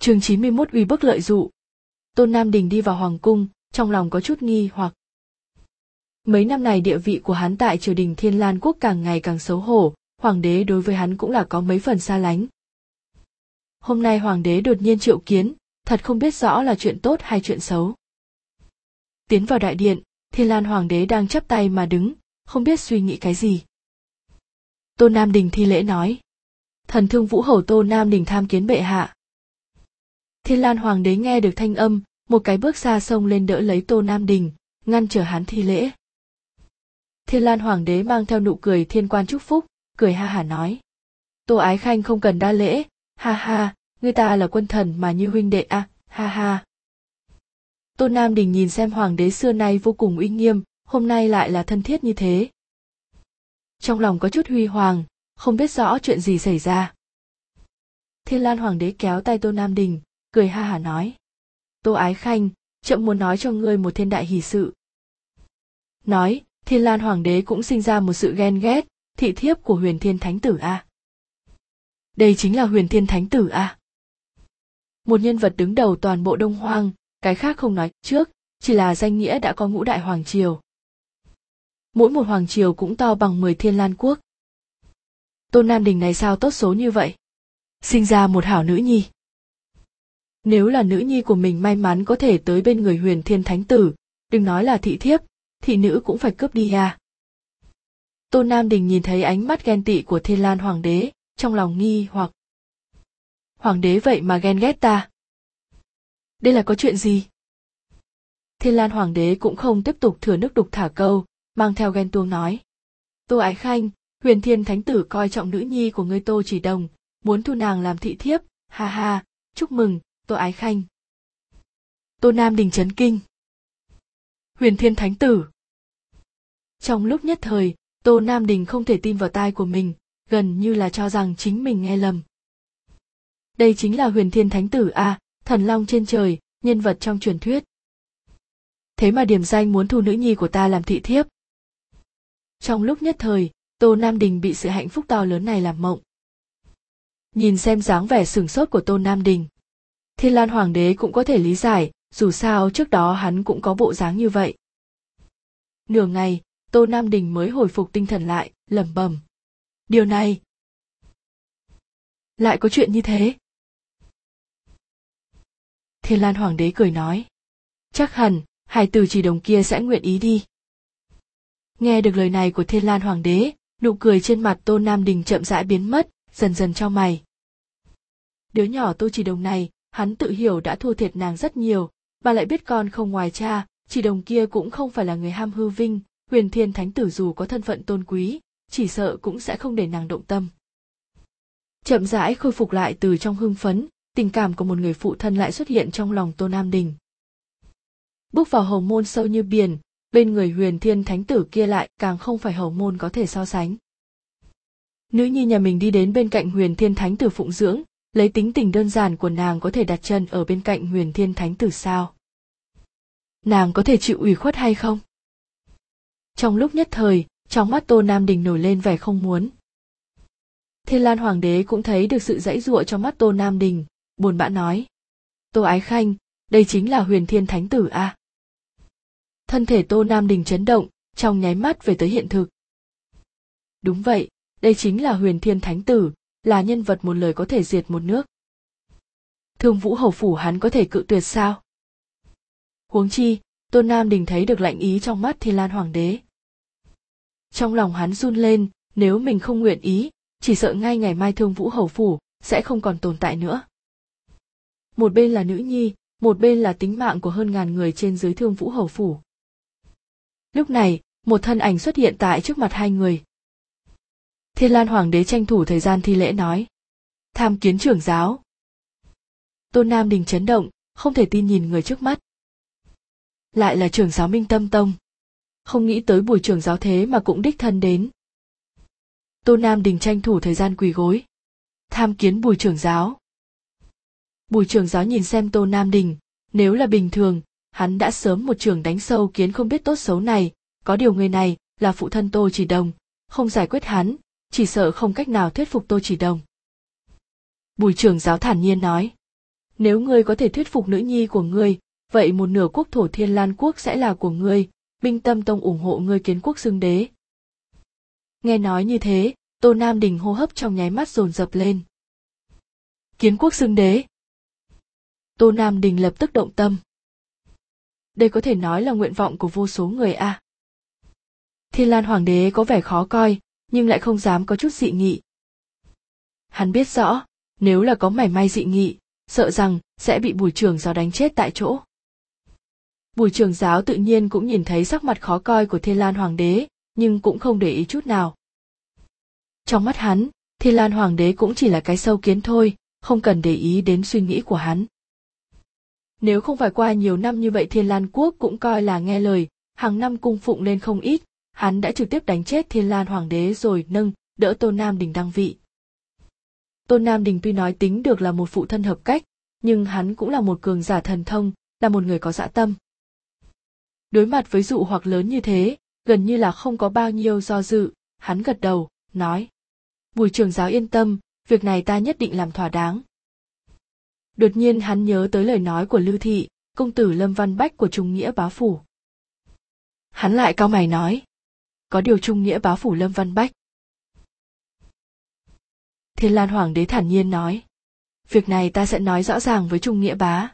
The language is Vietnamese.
chương 91 uy bức lợi dụ. Tôn Nam Đình đi vào hoàng cung, trong lòng có chút nghi hoặc. Mấy năm này địa vị của hắn tại triều đình Thiên Lan quốc càng ngày càng xấu hổ, hoàng đế đối với hắn cũng là có mấy phần xa lánh. Hôm nay hoàng đế đột nhiên triệu kiến, thật không biết rõ là chuyện tốt hay chuyện xấu. Tiến vào đại điện, Thiên Lan hoàng đế đang chắp tay mà đứng, không biết suy nghĩ cái gì. Tôn Nam Đình thi lễ nói. Thần thương vũ hầu Tô Nam Đình tham kiến bệ hạ. Thiên Lan Hoàng đế nghe được thanh âm, một cái bước xa xông lên đỡ lấy Tô Nam Đình, ngăn trở hắn thi lễ. Thiên Lan Hoàng đế mang theo nụ cười thiên quan chúc phúc, cười ha hả nói. Tô Ái Khanh không cần đa lễ, ha ha, người ta là quân thần mà như huynh đệ à, ha ha. Tô Nam Đình nhìn xem Hoàng đế xưa nay vô cùng uy nghiêm, hôm nay lại là thân thiết như thế. Trong lòng có chút huy hoàng, không biết rõ chuyện gì xảy ra. Thiên Lan Hoàng đế kéo tay Tô Nam Đình, cười ha hả nói. Tô ái khanh trẫm muốn nói cho ngươi một thiên đại hỷ sự. Nói, thiên lan hoàng đế cũng sinh ra một sự ghen ghét, thị thiếp của huyền thiên thánh tử a. Đây chính là huyền thiên thánh tử a. Một nhân vật đứng đầu toàn bộ đông hoang, cái khác không nói, trước, chỉ là danh nghĩa đã có ngũ đại hoàng triều. Mỗi một hoàng triều cũng to bằng mười thiên lan quốc. Tôn nam đình này sao tốt số như vậy? Sinh ra một hảo nữ nhi nếu là nữ nhi của mình may mắn có thể tới bên người huyền thiên thánh tử, đừng nói là thị thiếp, thị nữ cũng phải cướp đi à tôn nam đình nhìn thấy ánh mắt ghen tị của thiên lan hoàng đế, trong lòng nghi hoặc. Hoàng đế vậy mà ghen ghét ta. Đây là có chuyện gì? Thiên lan hoàng đế cũng không tiếp tục thừa nước đục thả câu, mang theo ghen tuông nói. Tô ái khanh, huyền thiên thánh tử coi trọng nữ nhi của ngươi tô chỉ đồng, muốn thu nàng làm thị thiếp, ha ha, chúc mừng tô ái khanh. Tô nam đình chấn kinh. Huyền thiên thánh tử. Trong lúc nhất thời tô nam đình không thể tin vào tai của mình gần như là cho rằng chính mình nghe lầm. Đây chính là huyền thiên thánh tử a à, thần long trên trời nhân vật trong truyền thuyết. Thế mà điểm danh muốn thu nữ nhi của ta làm thị thiếp. Trong lúc nhất thời tô nam đình bị sự hạnh phúc to lớn này làm mộng. Nhìn xem dáng vẻ sừng sốt của tô nam đình Thiên Lan Hoàng đế cũng có thể lý giải, dù sao trước đó hắn cũng có bộ dáng như vậy. Nửa ngày, Tô Nam Đình mới hồi phục tinh thần lại, lẩm bẩm. Điều này... Lại có chuyện như thế. Thiên Lan Hoàng đế cười nói. Chắc hẳn, hải tử chỉ đồng kia sẽ nguyện ý đi. Nghe được lời này của Thiên Lan Hoàng đế, nụ cười trên mặt Tô Nam Đình chậm rãi biến mất, dần dần cho mày. Đứa nhỏ Tô Chỉ Đồng này hắn tự hiểu đã thua thiệt nàng rất nhiều, mà lại biết con không ngoài cha, chỉ đồng kia cũng không phải là người ham hư vinh, huyền thiên thánh tử dù có thân phận tôn quý, chỉ sợ cũng sẽ không để nàng động tâm. Chậm rãi khôi phục lại từ trong hưng phấn, tình cảm của một người phụ thân lại xuất hiện trong lòng tô nam đình. Bước vào hầu môn sâu như biển, bên người huyền thiên thánh tử kia lại càng không phải hầu môn có thể so sánh. Nữ nhi nhà mình đi đến bên cạnh huyền thiên thánh tử phụng dưỡng lấy tính tình đơn giản của nàng có thể đặt chân ở bên cạnh huyền thiên thánh tử sao? Nàng có thể chịu ủy khuất hay không? Trong lúc nhất thời, trong mắt tô nam đình nổi lên vẻ không muốn. Thiên lan hoàng đế cũng thấy được sự dãy giụa trong mắt tô nam đình, buồn bã nói. Tô ái khanh, đây chính là huyền thiên thánh tử a à? thân thể tô nam đình chấn động, trong nháy mắt về tới hiện thực. Đúng vậy, đây chính là huyền thiên thánh tử là nhân vật một lời có thể diệt một nước. Thương vũ hầu phủ hắn có thể cự tuyệt sao? Huống chi, tôn nam đình thấy được lạnh ý trong mắt thiên lan hoàng đế. Trong lòng hắn run lên, nếu mình không nguyện ý, chỉ sợ ngay ngày mai thương vũ hầu phủ sẽ không còn tồn tại nữa. Một bên là nữ nhi, một bên là tính mạng của hơn ngàn người trên dưới thương vũ hầu phủ. Lúc này, một thân ảnh xuất hiện tại trước mặt hai người. Thiên Lan Hoàng đế tranh thủ thời gian thi lễ nói. Tham kiến trưởng giáo. Tôn Nam Đình chấn động, không thể tin nhìn người trước mắt. Lại là trưởng giáo Minh Tâm Tông. Không nghĩ tới buổi trưởng giáo thế mà cũng đích thân đến. Tôn Nam Đình tranh thủ thời gian quỳ gối. Tham kiến bùi trưởng giáo. Bùi trưởng giáo nhìn xem Tô Nam Đình, nếu là bình thường, hắn đã sớm một trường đánh sâu kiến không biết tốt xấu này, có điều người này là phụ thân Tô Chỉ Đồng, không giải quyết hắn, chỉ sợ không cách nào thuyết phục tô chỉ đồng. Bùi trưởng giáo thản nhiên nói, nếu ngươi có thể thuyết phục nữ nhi của ngươi, vậy một nửa quốc thổ thiên lan quốc sẽ là của ngươi binh tâm tông ủng hộ ngươi kiến quốc xưng đế. Nghe nói như thế, tô nam đình hô hấp trong nháy mắt dồn dập lên. Kiến quốc xưng đế? Tô nam đình lập tức động tâm. Đây có thể nói là nguyện vọng của vô số người a. Thiên lan hoàng đế có vẻ khó coi nhưng lại không dám có chút dị nghị. Hắn biết rõ, nếu là có mảy may dị nghị, sợ rằng sẽ bị bùi trưởng giáo đánh chết tại chỗ. Bùi trưởng giáo tự nhiên cũng nhìn thấy sắc mặt khó coi của thiên lan hoàng đế, nhưng cũng không để ý chút nào. Trong mắt hắn, thiên lan hoàng đế cũng chỉ là cái sâu kiến thôi, không cần để ý đến suy nghĩ của hắn. Nếu không phải qua nhiều năm như vậy thiên lan quốc cũng coi là nghe lời, hàng năm cung phụng lên không ít hắn đã trực tiếp đánh chết thiên lan hoàng đế rồi nâng đỡ tôn nam đình đăng vị. Tôn nam đình tuy nói tính được là một phụ thân hợp cách, nhưng hắn cũng là một cường giả thần thông, là một người có dã tâm. Đối mặt với dụ hoặc lớn như thế, gần như là không có bao nhiêu do dự, hắn gật đầu, nói, bùi trường giáo yên tâm, việc này ta nhất định làm thỏa đáng. Đột nhiên hắn nhớ tới lời nói của lưu thị, công tử lâm văn bách của trung nghĩa bá phủ. Hắn lại cao mày nói có điều trung nghĩa bá phủ lâm văn bách. Thiên lan hoàng đế thản nhiên nói, việc này ta sẽ nói rõ ràng với trung nghĩa bá.